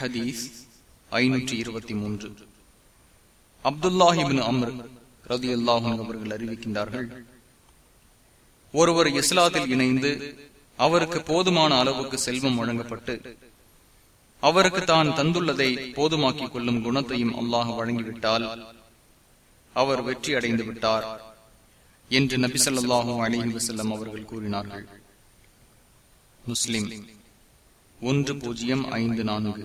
ஹதீஸ் ஐநூற்றி இருபத்தி மூன்று. அப்துல்லாஹிபின் அம்ர் ரதி அல்லாஹும் அவர்கள் அறிவிக்கின்றார்கள் ஒருவர் இஸ்லாத்தில் இணைந்து அவருக்கு போதுமான அளவுக்கு செல்வம் வழங்கப்பட்டு அவருக்கு தான் தந்துள்ளதை போதுமாக்கிக் கொள்ளும் குணத்தையும் அல்லாஹ் வழங்கிவிட்டால் அவர் வெற்றி அடைந்து விட்டார் என்று நபிசல்லாஹும் அலிஹி வசல்லம் அவர்கள் கூறினார்கள். முஸ்லிம் ஒன்று பூஜ்ஜியம் ஐந்து நான்கு.